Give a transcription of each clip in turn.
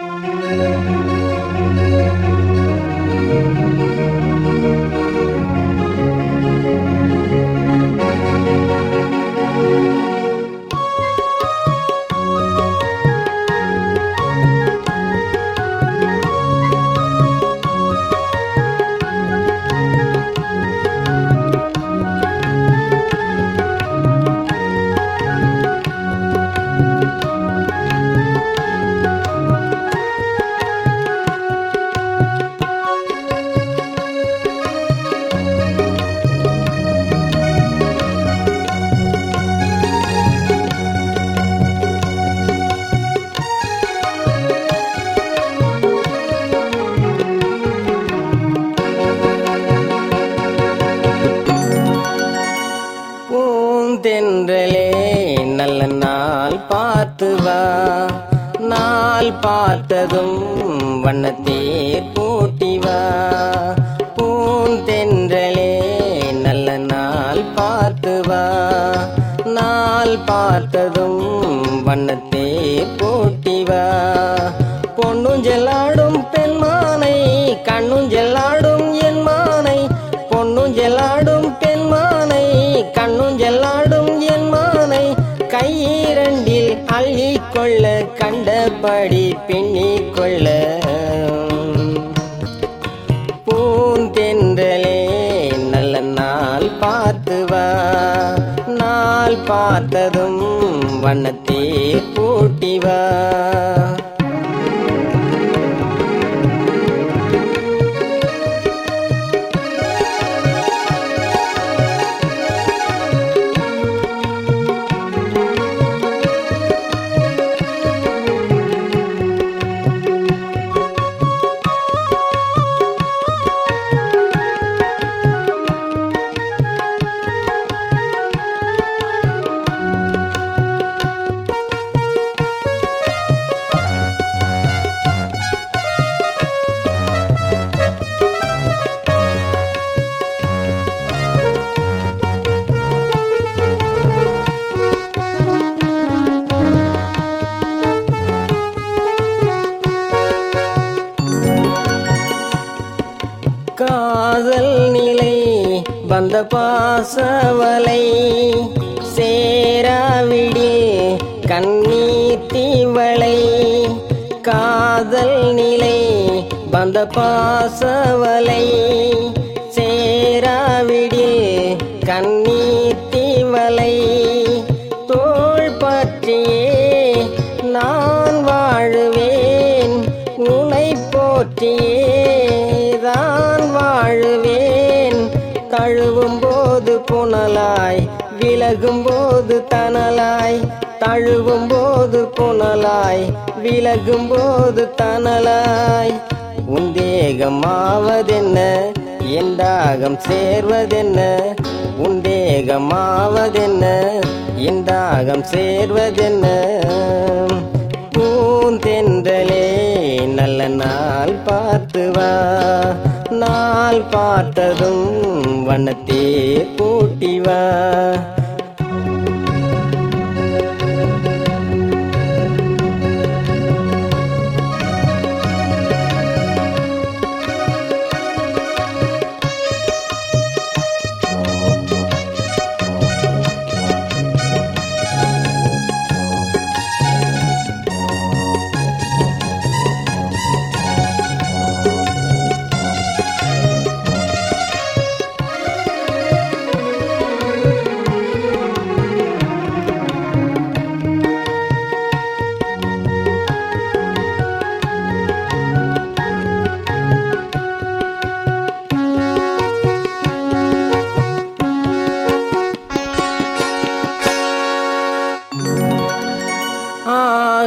பூந்தென்றலே பார்த்து வா. நாள் பார்த்ததும் வண்ணத்தேர் பூட்டி வா. பூந்தென்றலே நல்ல நாள் பார்த்து வா. நாள் பார்த்ததும் வண்ணத்தே பூட்டி வா. பொன்னுஞ்செல்லாடும் பெண்மானை கண்ணுஞ்செல்லாடும் என் பார்த்ததும் வண்ணத்தே பூட்டி வந்த பாசவலை சேராவிடி கண்ணீர் தீவளை காதல் நிலை வந்த பாசவலை சேராவிடி கண்ணீர் புனலாய் விலகும் போது தனலாய் தழுவும் போது புனலாய் விலகும் போது தனலாய். உன் தேகம் ஆவதென்ன என் தாகம் சேர்வதென்ன? உன் தேகம் ஆவதென்ன என் தாகம் சேர்வதென்ன? பூந்தென்றலே நல்ல நாள் பார்த்துவா வா நாள் பார்த்ததும் வண்ணத்தே கூட்டிவா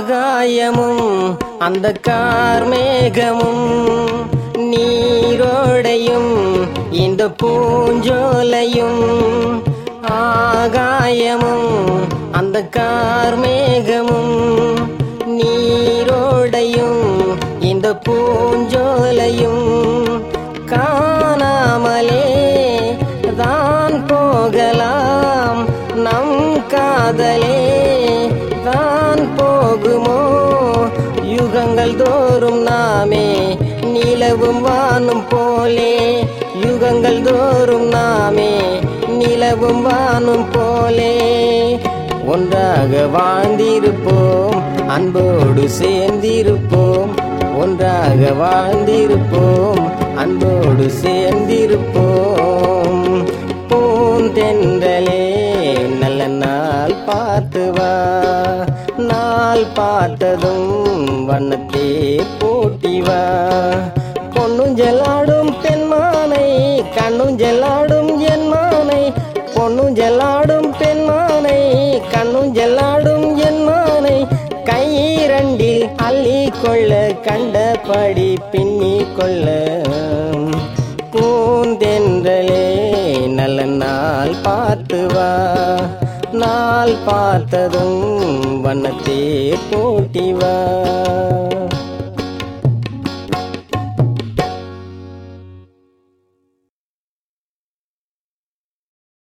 ஆகாயமும் அந்த கார்மேகமும் நீரோடையும் இந்த பூஞ்சோலையும். ஆகாயமும் அந்த கார்மேகமும் நீரோடையும் இந்த பூஞ்சோலையும். யுகங்கள் தோறும் நாமே நிலவும் வானும் போலே. யுகங்கள் தோறும் நாமே நிலவும் வானும் போலே. ஒன்றாக வாழ்ந்திருப்போம் அன்போடு சேர்ந்திருப்போம். ஒன்றாக வாழ்ந்திருப்போம் அன்போடு சேர்ந்திருப்போம். பூந்தென்றலே நல்ல நாள் பார்த்து வா. நாள் பார்த்ததும் வண்ணத்தே போட்டிவா பொண்ணுஞ்செல்லாடும் பெண்மானை கண்ணுஞ்செல்லாடும் என் மானை பொண்ணுஞ்செல்லாடும் பெண்மானை கண்ணுஞ்செல்லாடும் என் மானை கைரண்டில் அள்ளி கொள்ள கண்டபடி பின்னி கொள்ள. பூந்தென்றலே நல்ல நாள் பார்த்துவா நாள் பார்த்ததும் வண்ணத்தே போட்டிவா